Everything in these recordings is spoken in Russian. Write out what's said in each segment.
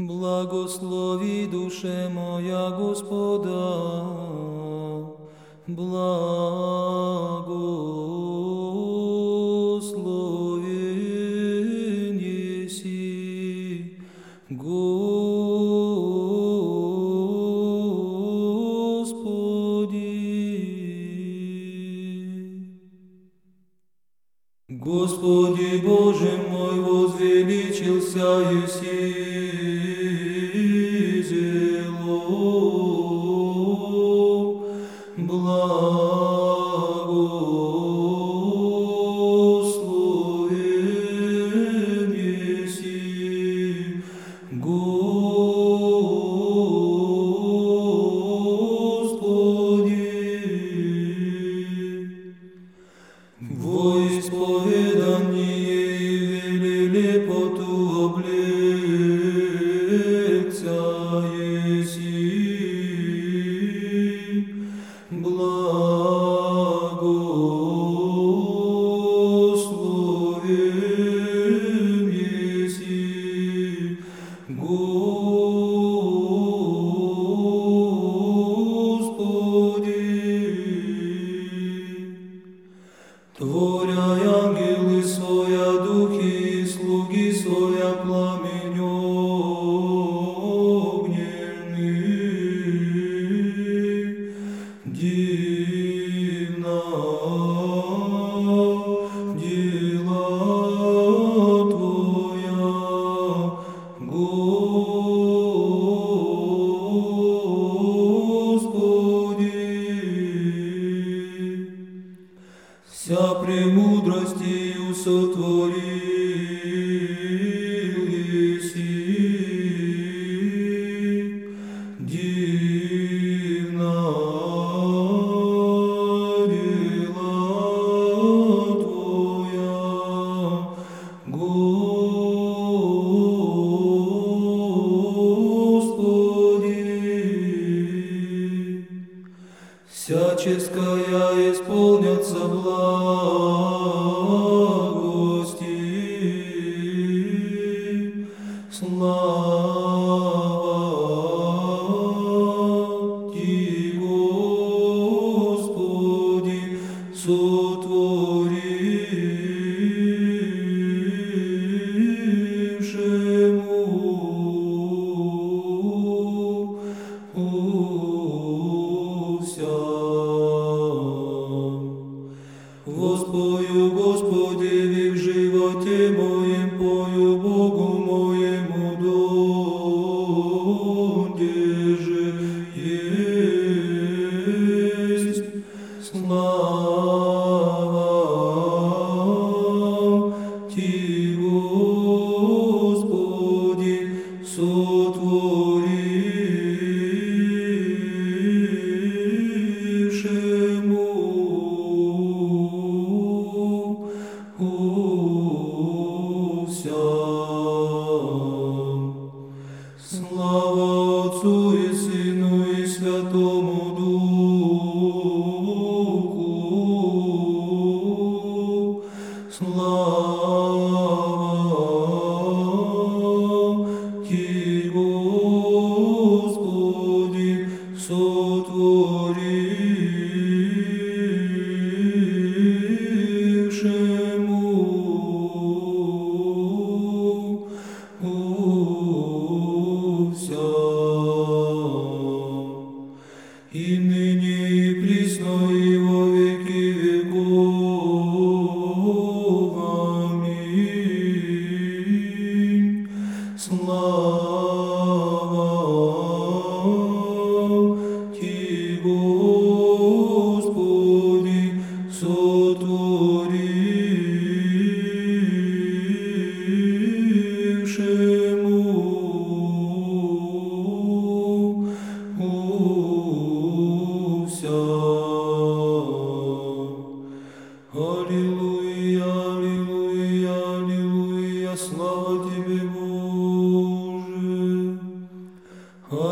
Благослови душе моя Господа, благо. Господи Боже мой, возвеличился Иисус. you. proclaiming. всяческая исполнится благости. Слава Ти, Господи, сотвори. моем пою Богу моему Донде есть слава Ти, Господи, сотвори.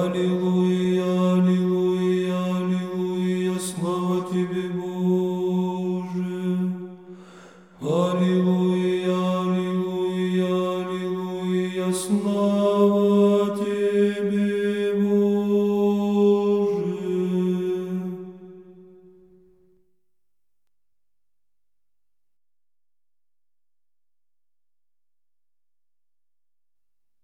Аллилуйя, аллилуйя, аллилуйя, слава Тебе, Боже. Аллилуйя.